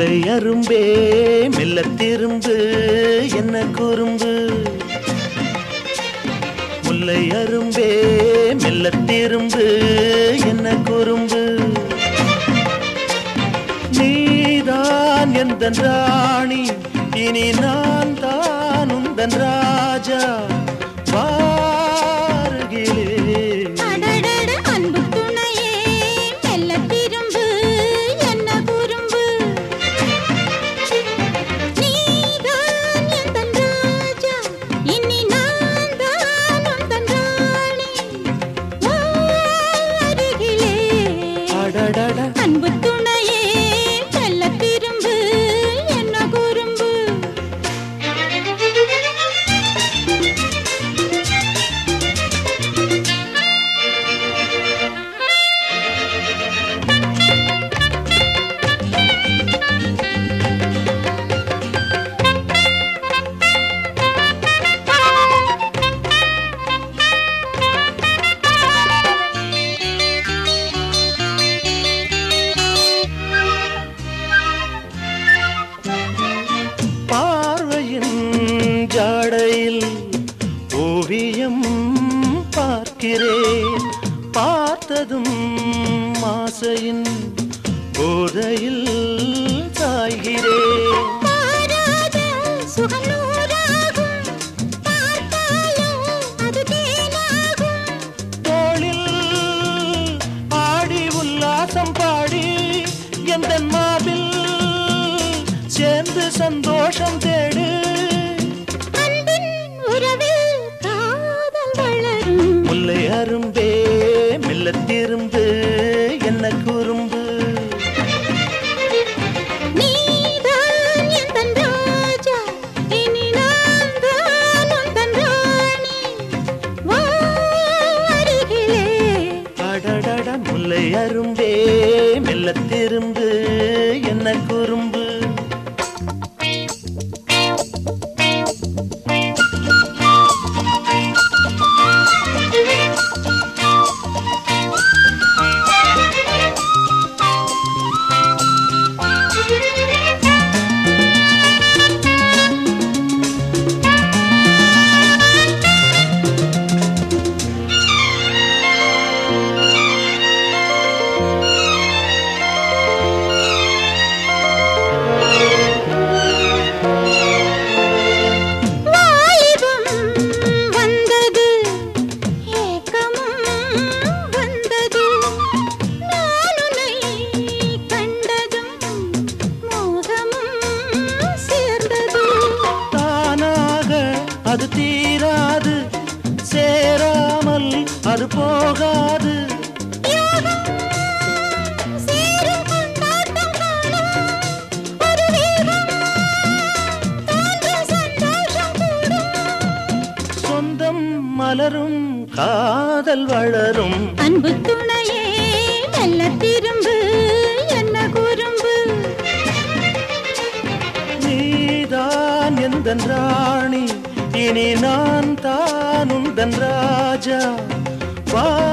இல்லை அரும்பே மெல்ல திரும்பு என்ன குறும்பு? முல்லை அரும்பே மெல்ல திரும்பு என்ன குறும்பு? நீதான் எந்த ராணி இனி நான் தான் உந்தன் ராஜா. அன்பு துணையே பார்க்கிறேன் பார்த்ததும் ஆசையின் போதையில் சாய்கிறேன் தோளில் ஆடி உல்லாசம் பாடி எந்த மாபில் சேர்ந்து சந்தோஷம் தேடு சின்ன குறும்பு? கூடும் சொந்தம் மலரும் காதல் வளரும். அன்பு துணையே மெல்ல திரும்பு என்ன குறும்பு? நீதான் எந்த ராணி இனி நான் தான் உந்தன் ராஜா. வா